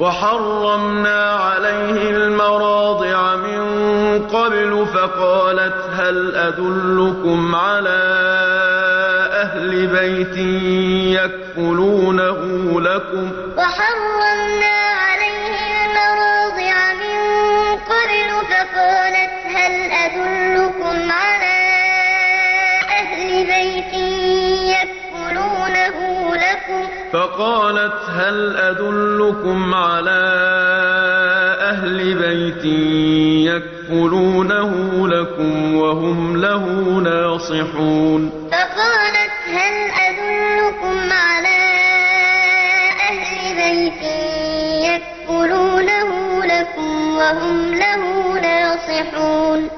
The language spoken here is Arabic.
وَحَرَّمْنَا عَلَيْهِ الْمَرَاضِعَ مِن قَبْلُ فَقَالَتْ هَلْ أَدُلُّكُمْ عَلَىٰ أَهْلِ بَيْتٍ يَكْفُلُونَهُ لَكُمْ ۖ؟ وَهُمْ لَهُ نَاصِحُونَ وَحَرَّمْنَا عَلَيْهِ الْمَرَاضِعَ مِن قَبْلُ فَقَالَتْ هَلْ أَدُلُّكُمْ عَلَىٰ أَهْلِ بَيْتٍ يَكْفُلُونَهُ لَكُمْ ۖ وَهُمْ لَهُ نَاصِحُونَ